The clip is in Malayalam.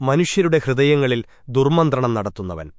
മനുഷ്യരുടെ ഹൃദയങ്ങളിൽ ദുർമന്ത്രണം നടത്തുന്നവൻ.